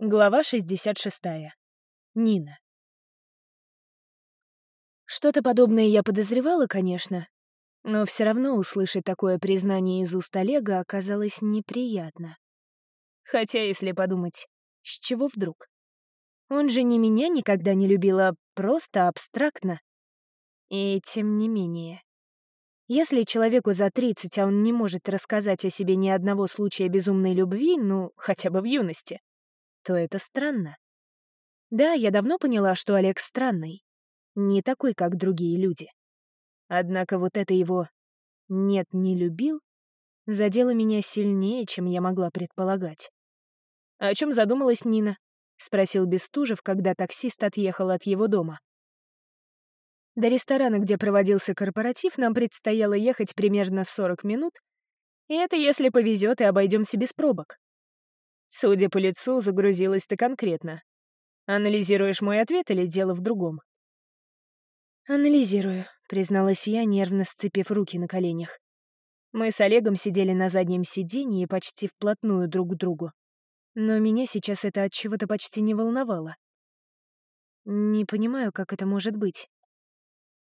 Глава 66. Нина. Что-то подобное я подозревала, конечно, но все равно услышать такое признание из уст Олега оказалось неприятно. Хотя, если подумать, с чего вдруг? Он же не меня никогда не любил, а просто абстрактно. И тем не менее. Если человеку за 30, а он не может рассказать о себе ни одного случая безумной любви, ну, хотя бы в юности, то это странно. Да, я давно поняла, что Олег странный. Не такой, как другие люди. Однако вот это его «нет, не любил» задело меня сильнее, чем я могла предполагать. «О чем задумалась Нина?» — спросил Бестужев, когда таксист отъехал от его дома. До ресторана, где проводился корпоратив, нам предстояло ехать примерно 40 минут, и это если повезет и обойдемся без пробок. Судя по лицу, загрузилась ты конкретно. Анализируешь мой ответ или дело в другом? «Анализирую», — призналась я, нервно сцепив руки на коленях. Мы с Олегом сидели на заднем сиденье почти вплотную друг к другу. Но меня сейчас это от чего-то почти не волновало. Не понимаю, как это может быть.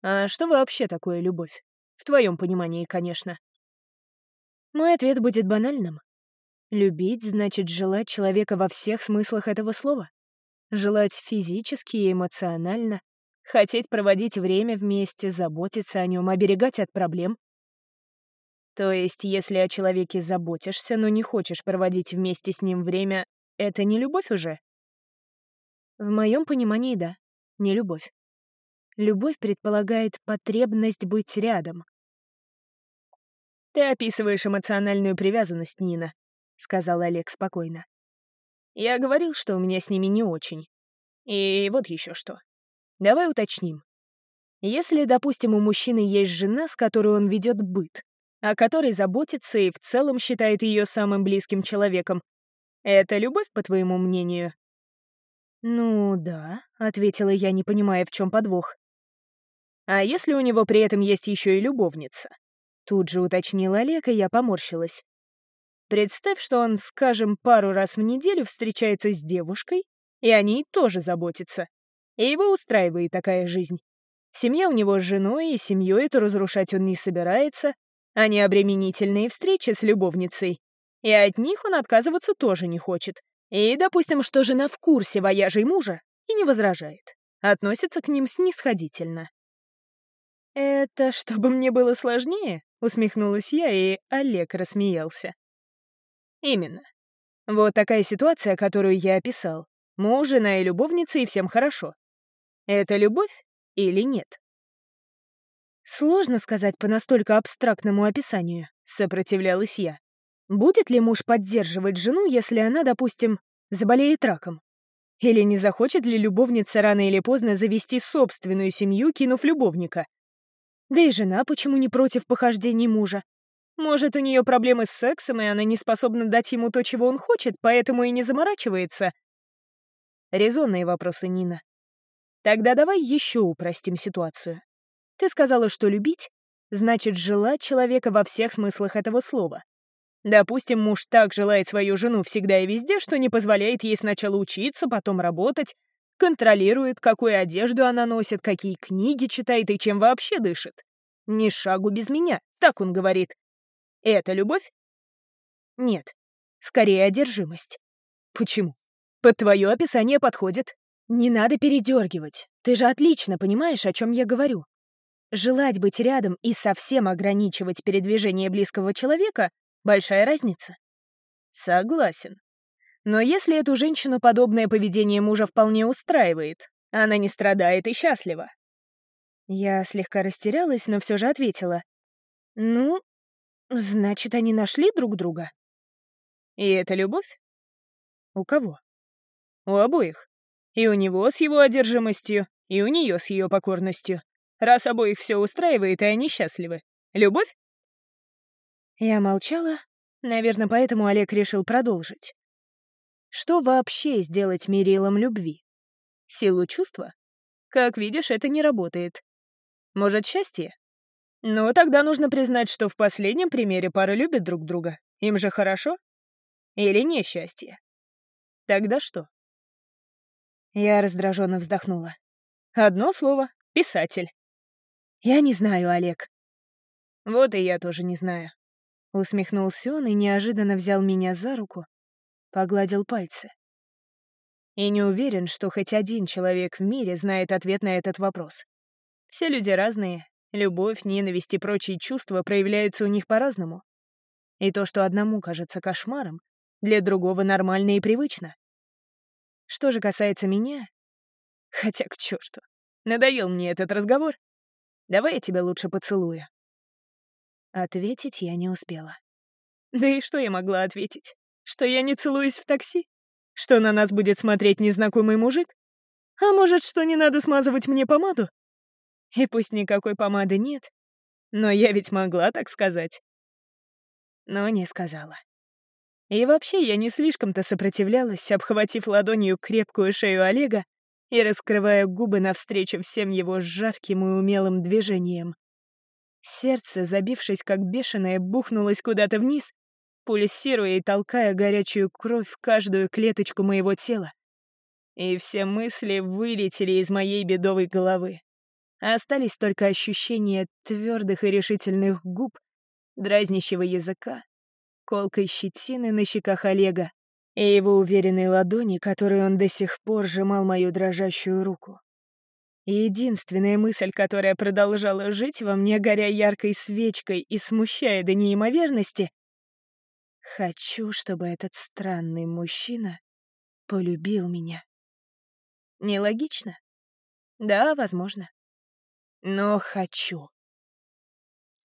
А что вообще такое любовь? В твоем понимании, конечно. Мой ответ будет банальным. Любить значит желать человека во всех смыслах этого слова. Желать физически и эмоционально, хотеть проводить время вместе, заботиться о нем, оберегать от проблем. То есть, если о человеке заботишься, но не хочешь проводить вместе с ним время, это не любовь уже? В моем понимании, да, не любовь. Любовь предполагает потребность быть рядом. Ты описываешь эмоциональную привязанность, Нина. — сказал Олег спокойно. «Я говорил, что у меня с ними не очень. И вот еще что. Давай уточним. Если, допустим, у мужчины есть жена, с которой он ведет быт, о которой заботится и в целом считает ее самым близким человеком, это любовь, по твоему мнению?» «Ну да», — ответила я, не понимая, в чем подвох. «А если у него при этом есть еще и любовница?» Тут же уточнил Олег, и я поморщилась. Представь, что он, скажем, пару раз в неделю встречается с девушкой, и о ней тоже заботится. И его устраивает такая жизнь. Семья у него с женой, и семью эту разрушать он не собирается, а не обременительные встречи с любовницей. И от них он отказываться тоже не хочет. И, допустим, что жена в курсе вояжей мужа и не возражает. Относится к ним снисходительно. «Это чтобы мне было сложнее?» — усмехнулась я, и Олег рассмеялся. Именно. Вот такая ситуация, которую я описал. Муж, жена и любовница, и всем хорошо. Это любовь или нет? Сложно сказать по настолько абстрактному описанию, сопротивлялась я. Будет ли муж поддерживать жену, если она, допустим, заболеет раком? Или не захочет ли любовница рано или поздно завести собственную семью, кинув любовника? Да и жена почему не против похождений мужа? Может, у нее проблемы с сексом, и она не способна дать ему то, чего он хочет, поэтому и не заморачивается? Резонные вопросы, Нина. Тогда давай еще упростим ситуацию. Ты сказала, что любить — значит желать человека во всех смыслах этого слова. Допустим, муж так желает свою жену всегда и везде, что не позволяет ей сначала учиться, потом работать, контролирует, какую одежду она носит, какие книги читает и чем вообще дышит. «Ни шагу без меня», так он говорит. Это любовь? Нет, скорее одержимость. Почему? Под твое описание подходит. Не надо передергивать. Ты же отлично понимаешь, о чем я говорю. Желать быть рядом и совсем ограничивать передвижение близкого человека — большая разница. Согласен. Но если эту женщину подобное поведение мужа вполне устраивает, она не страдает и счастлива. Я слегка растерялась, но все же ответила. Ну, Значит, они нашли друг друга? И это любовь? У кого? У обоих. И у него с его одержимостью, и у нее с ее покорностью. Раз обоих все устраивает, и они счастливы. Любовь? Я молчала. Наверное, поэтому Олег решил продолжить. Что вообще сделать мерилом любви? Силу чувства? Как видишь, это не работает. Может, счастье? Ну, тогда нужно признать, что в последнем примере пара любит друг друга. Им же хорошо? Или несчастье? Тогда что? Я раздраженно вздохнула. Одно слово — писатель. Я не знаю, Олег. Вот и я тоже не знаю. Усмехнулся он и неожиданно взял меня за руку, погладил пальцы. И не уверен, что хоть один человек в мире знает ответ на этот вопрос. Все люди разные, любовь, ненависть и прочие чувства проявляются у них по-разному. И то, что одному кажется кошмаром, для другого нормально и привычно. Что же касается меня... Хотя к черту, надоел мне этот разговор. Давай я тебя лучше поцелую. Ответить я не успела. Да и что я могла ответить? Что я не целуюсь в такси? Что на нас будет смотреть незнакомый мужик? А может, что не надо смазывать мне помаду? И пусть никакой помады нет, но я ведь могла так сказать. Но не сказала. И вообще я не слишком-то сопротивлялась, обхватив ладонью крепкую шею Олега и раскрывая губы навстречу всем его жарким и умелым движениям. Сердце, забившись как бешеное, бухнулось куда-то вниз, пульсируя и толкая горячую кровь в каждую клеточку моего тела. И все мысли вылетели из моей бедовой головы. Остались только ощущения твердых и решительных губ, дразнящего языка, колкой щетины на щеках Олега и его уверенной ладони, которой он до сих пор сжимал мою дрожащую руку. единственная мысль, которая продолжала жить во мне, горя яркой свечкой и смущая до неимоверности — хочу, чтобы этот странный мужчина полюбил меня. Нелогично? Да, возможно. Но хочу.